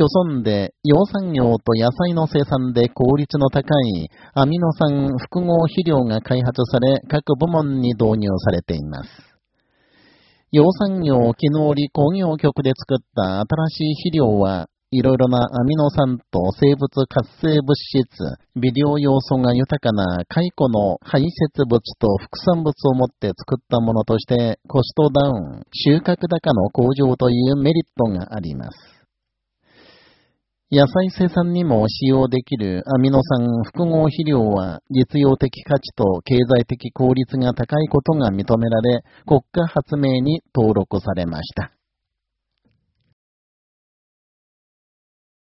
貯村で養蚕業と野菜の生産で効率の高いアミノ酸複合肥料が開発され各部門に導入されています。養蚕業機能理工業局で作った新しい肥料はいろいろなアミノ酸と生物活性物質、微量要素が豊かな蚕の排泄物と副産物を持って作ったものとしてコストダウン、収穫高の向上というメリットがあります。野菜生産にも使用できるアミノ酸複合肥料は実用的価値と経済的効率が高いことが認められ国家発明に登録されました。